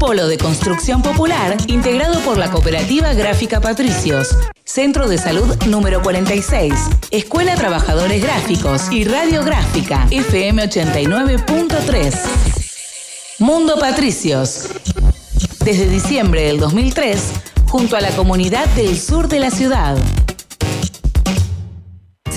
polo de construcción popular integrado por la Cooperativa Gráfica Patricios, Centro de Salud número 46, Escuela Trabajadores Gráficos y Radiográfica FM 89.3. Mundo Patricios. Desde diciembre del 2003, junto a la comunidad del sur de la ciudad.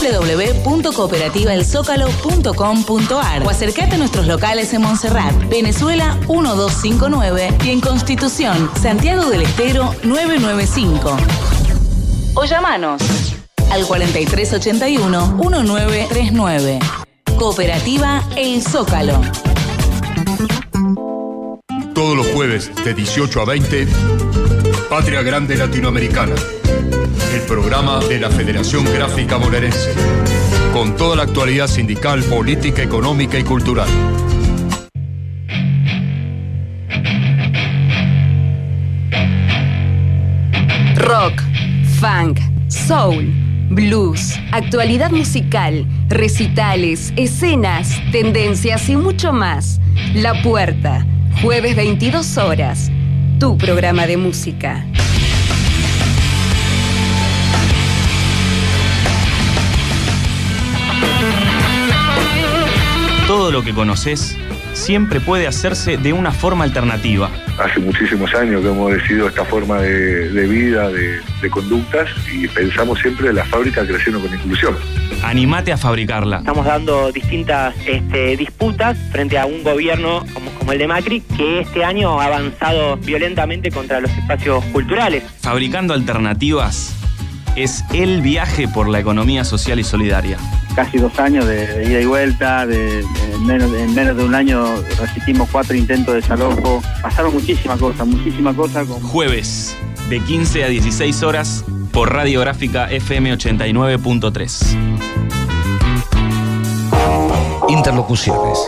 www.cooperativaelzócalo.com.ar o acercate a nuestros locales en Montserrat, Venezuela 1259 y en Constitución, Santiago del Estero 995. O llamanos al 4381-1939. Cooperativa El Zócalo. Todos los jueves de 18 a 20, Patria Grande Latinoamericana. El programa de la Federación Gráfica Bonaerense. Con toda la actualidad sindical, política, económica y cultural. Rock, funk, soul, blues, actualidad musical, recitales, escenas, tendencias y mucho más. La Puerta, jueves 22 horas. Tu programa de música. Todo lo que conoces siempre puede hacerse de una forma alternativa. Hace muchísimos años que hemos decidido esta forma de, de vida, de, de conductas y pensamos siempre en la fábrica creciendo con inclusión. Animate a fabricarla. Estamos dando distintas este, disputas frente a un gobierno como, como el de Macri que este año ha avanzado violentamente contra los espacios culturales. Fabricando alternativas es el viaje por la economía social y solidaria. Casi dos años de, de ida y vuelta, de, de- en, menos, en menos de un año resistimos cuatro intentos de desalojo. Pasaron muchísimas cosas, muchísimas cosas. Con... Jueves, de 15 a 16 horas, por Radiográfica FM 89.3. Interlocuciones.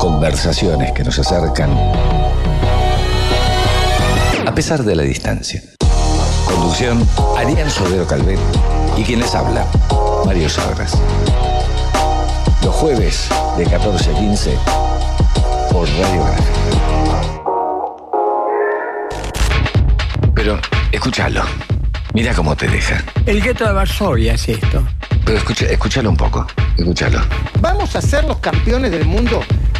Conversaciones que nos acercan a pesar de la distancia. Conducción, Ariel Sodero Calvet y quien les habla, Mario Sabras. Los jueves de 14 a 15 por Radio Pero escúchalo. Mira cómo te deja. El gueto de Varsovia es esto. Pero escucha, escúchalo un poco. Escúchalo. ¿Vamos a ser los campeones del mundo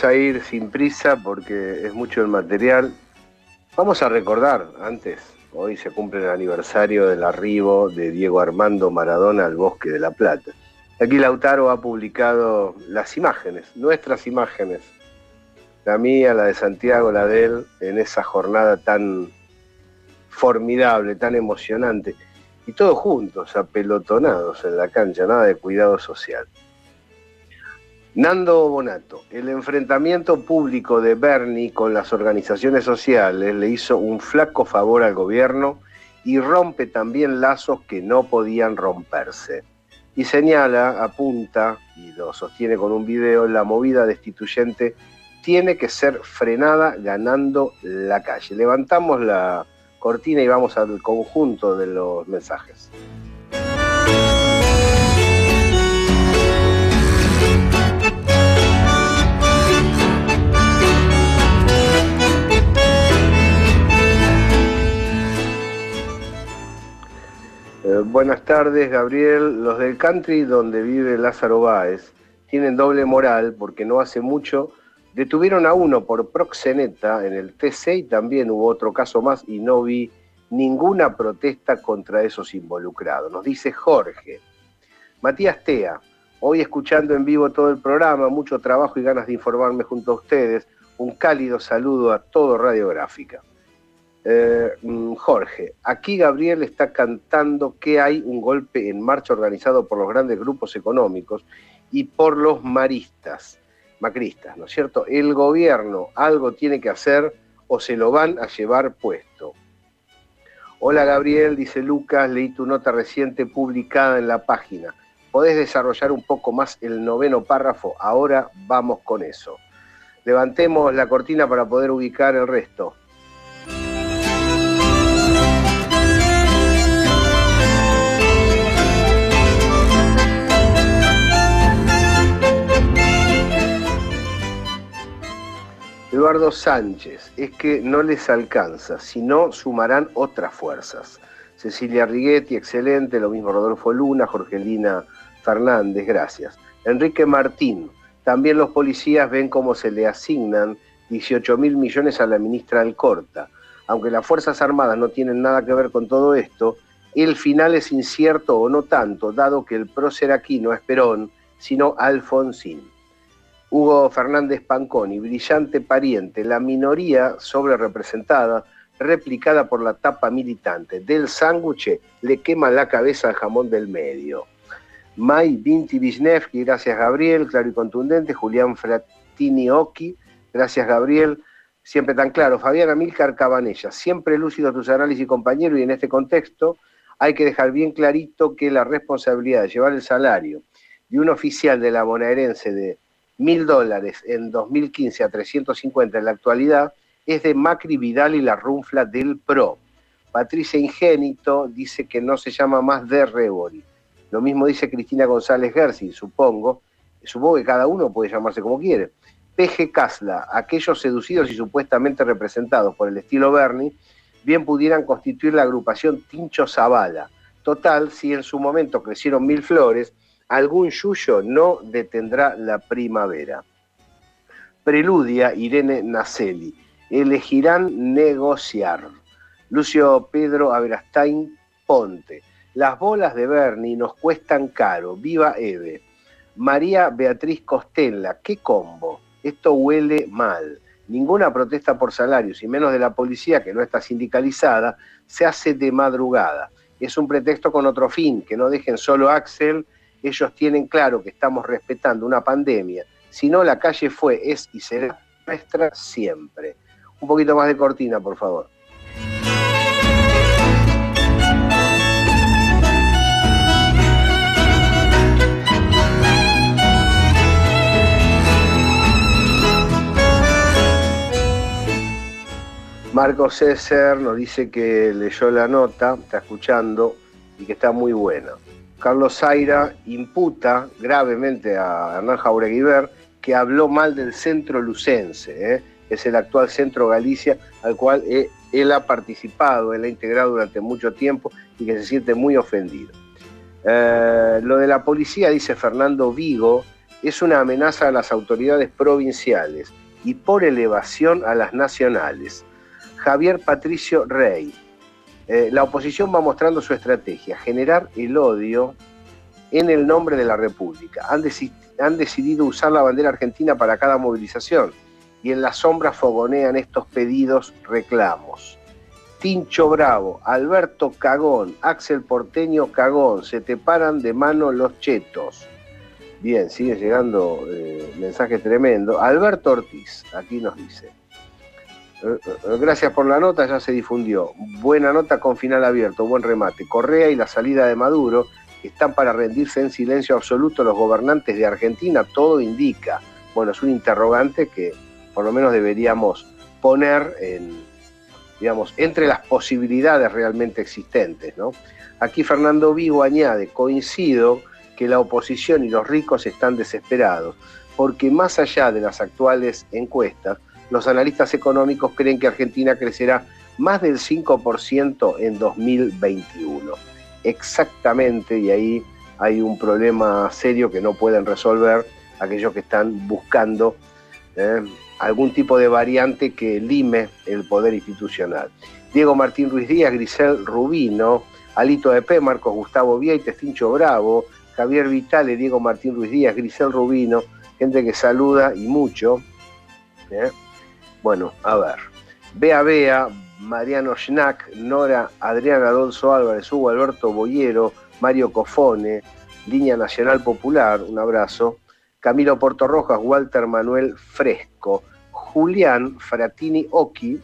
Vamos a ir sin prisa porque es mucho el material. Vamos a recordar antes, hoy se cumple el aniversario del arribo de Diego Armando Maradona al Bosque de la Plata. Aquí Lautaro ha publicado las imágenes, nuestras imágenes, la mía, la de Santiago, la de él, en esa jornada tan formidable, tan emocionante, y todos juntos, apelotonados en la cancha, nada de cuidado social. Nando Bonato, el enfrentamiento público de Bernie con las organizaciones sociales le hizo un flaco favor al gobierno y rompe también lazos que no podían romperse. Y señala, apunta y lo sostiene con un video, la movida destituyente tiene que ser frenada ganando la calle. Levantamos la cortina y vamos al conjunto de los mensajes. Eh, buenas tardes, Gabriel. Los del country donde vive Lázaro Báez tienen doble moral porque no hace mucho detuvieron a uno por proxeneta en el TC y también hubo otro caso más y no vi ninguna protesta contra esos involucrados. Nos dice Jorge. Matías Tea, hoy escuchando en vivo todo el programa, mucho trabajo y ganas de informarme junto a ustedes. Un cálido saludo a todo Radiográfica. Eh, mm, Jorge, aquí Gabriel está cantando que hay un golpe en marcha organizado por los grandes grupos económicos y por los maristas, macristas, ¿no es cierto? El gobierno algo tiene que hacer o se lo van a llevar puesto. Hola Gabriel, dice Lucas, leí tu nota reciente publicada en la página. ¿Podés desarrollar un poco más el noveno párrafo? Ahora vamos con eso. Levantemos la cortina para poder ubicar el resto. Sánchez, es que no les alcanza, si no sumarán otras fuerzas. Cecilia Righetti, excelente, lo mismo Rodolfo Luna, Jorgelina Fernández, gracias. Enrique Martín, también los policías ven cómo se le asignan 18 mil millones a la ministra Alcorta. Aunque las Fuerzas Armadas no tienen nada que ver con todo esto, el final es incierto o no tanto, dado que el prócer aquí no es Perón, sino Alfonsín. Hugo Fernández Panconi, brillante pariente, la minoría sobre representada, replicada por la tapa militante. Del sándwich le quema la cabeza al jamón del medio. May Vinti Wisniewski, gracias Gabriel, claro y contundente. Julián Fratini Oki, gracias Gabriel, siempre tan claro. Fabián Amílcar Cabanella, siempre lúcido tus análisis, compañero, y en este contexto hay que dejar bien clarito que la responsabilidad de llevar el salario de un oficial de la bonaerense de mil dólares en 2015 a 350 en la actualidad es de Macri Vidal y la runfla del PRO. Patricia Ingénito dice que no se llama más de Rebori. Lo mismo dice Cristina González Gersi, supongo. Supongo que cada uno puede llamarse como quiere. PG Casla, aquellos seducidos y supuestamente representados por el estilo Bernie, bien pudieran constituir la agrupación Tincho Zavala. Total, si en su momento crecieron mil flores, algún yuyo no detendrá la primavera. Preludia Irene Nacelli. Elegirán negociar. Lucio Pedro Averastain Ponte. Las bolas de Bernie nos cuestan caro. Viva Eve. María Beatriz Costella. ¿Qué combo? Esto huele mal. Ninguna protesta por salarios, y menos de la policía que no está sindicalizada, se hace de madrugada. Es un pretexto con otro fin, que no dejen solo Axel. Ellos tienen claro que estamos respetando una pandemia. Si no, la calle fue, es y será nuestra siempre. Un poquito más de cortina, por favor. Marco César nos dice que leyó la nota, está escuchando y que está muy buena. Carlos Zaira imputa gravemente a Hernán Jaureguiber que habló mal del centro lucense, ¿eh? es el actual centro Galicia al cual eh, él ha participado, él ha integrado durante mucho tiempo y que se siente muy ofendido. Eh, lo de la policía, dice Fernando Vigo, es una amenaza a las autoridades provinciales y por elevación a las nacionales. Javier Patricio Rey. Eh, la oposición va mostrando su estrategia, generar el odio en el nombre de la República. Han, decidido usar la bandera argentina para cada movilización y en la sombra fogonean estos pedidos reclamos. Tincho Bravo, Alberto Cagón, Axel Porteño Cagón, se te paran de mano los chetos. Bien, sigue llegando eh, mensaje tremendo. Alberto Ortiz, aquí nos dice. Eh, eh, gracias por la nota, ya se difundió. Buena nota con final abierto, buen remate. Correa y la salida de Maduro están para rendirse en silencio absoluto los gobernantes de Argentina, todo indica. Bueno, es un interrogante que por lo menos deberíamos poner en, digamos, entre las posibilidades realmente existentes. ¿no? Aquí Fernando Vigo añade, coincido que la oposición y los ricos están desesperados, porque más allá de las actuales encuestas, los analistas económicos creen que Argentina crecerá más del 5% en 2021. Exactamente, y ahí hay un problema serio que no pueden resolver aquellos que están buscando eh, algún tipo de variante que lime el poder institucional. Diego Martín Ruiz Díaz, Grisel Rubino, Alito EP, Marcos Gustavo Vieites, Tincho Bravo, Javier Vitale, Diego Martín Ruiz Díaz, Grisel Rubino, gente que saluda y mucho. ¿eh? Bueno, a ver. Bea Bea, Mariano Schnack, Nora Adriana Adolfo Álvarez, Hugo Alberto Boyero, Mario Cofone, Línea Nacional Popular, un abrazo. Camilo Portorrojas, Walter Manuel Fresco. Julián Fratini Oki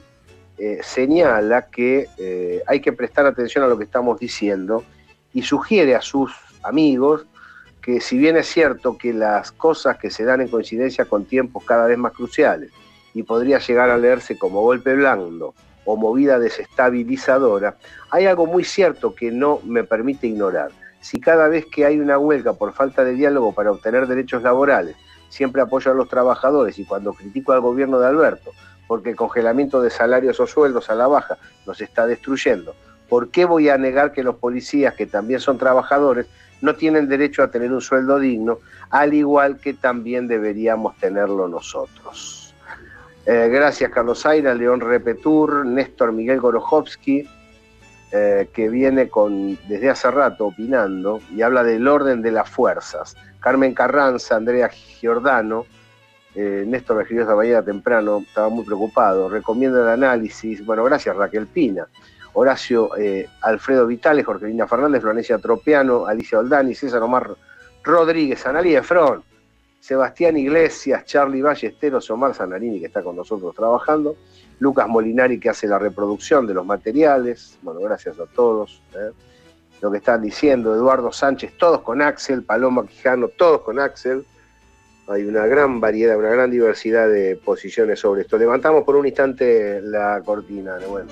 eh, señala que eh, hay que prestar atención a lo que estamos diciendo y sugiere a sus amigos que si bien es cierto que las cosas que se dan en coincidencia con tiempos cada vez más cruciales, y podría llegar a leerse como golpe blando o movida desestabilizadora, hay algo muy cierto que no me permite ignorar. Si cada vez que hay una huelga por falta de diálogo para obtener derechos laborales, siempre apoyo a los trabajadores y cuando critico al gobierno de Alberto, porque el congelamiento de salarios o sueldos a la baja nos está destruyendo, ¿por qué voy a negar que los policías, que también son trabajadores, no tienen derecho a tener un sueldo digno, al igual que también deberíamos tenerlo nosotros? Eh, gracias Carlos Aira, León Repetur, Néstor Miguel Gorojovsky, eh, que viene con, desde hace rato opinando y habla del orden de las fuerzas. Carmen Carranza, Andrea Giordano, eh, Néstor me escribió esta mañana temprano, estaba muy preocupado, recomienda el análisis, bueno, gracias Raquel Pina, Horacio Alfredo Vitales, Jorgelina Fernández, Florencia Tropiano, Alicia Oldani, César Omar Rodríguez, Analia Efron, Sebastián Iglesias, Charlie Ballesteros, Omar Zanarini, que está con nosotros trabajando, Lucas Molinari, que hace la reproducción de los materiales, bueno, gracias a todos, ¿eh? lo que están diciendo, Eduardo Sánchez, todos con Axel, Paloma Quijano, todos con Axel, hay una gran variedad, una gran diversidad de posiciones sobre esto. Levantamos por un instante la cortina, bueno.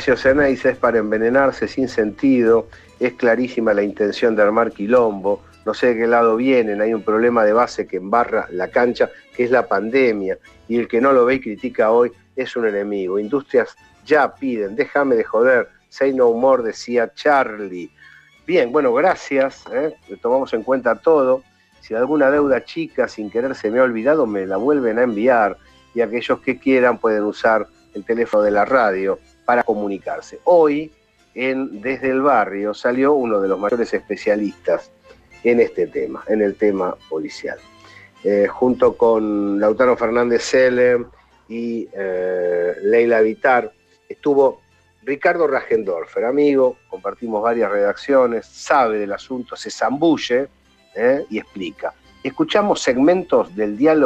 Ceneiz es para envenenarse sin sentido, es clarísima la intención de armar quilombo, no sé de qué lado vienen, hay un problema de base que embarra la cancha, que es la pandemia, y el que no lo ve y critica hoy es un enemigo. Industrias ya piden, déjame de joder, say no more, decía Charlie. Bien, bueno, gracias, ¿eh? tomamos en cuenta todo. Si alguna deuda chica sin querer se me ha olvidado, me la vuelven a enviar y aquellos que quieran pueden usar el teléfono de la radio para comunicarse. Hoy, en Desde el Barrio, salió uno de los mayores especialistas en este tema, en el tema policial. Eh, junto con Lautaro Fernández Selle y eh, Leila Vitar, estuvo Ricardo Ragendorfer, amigo, compartimos varias redacciones, sabe del asunto, se zambulle ¿eh? y explica. Escuchamos segmentos del diálogo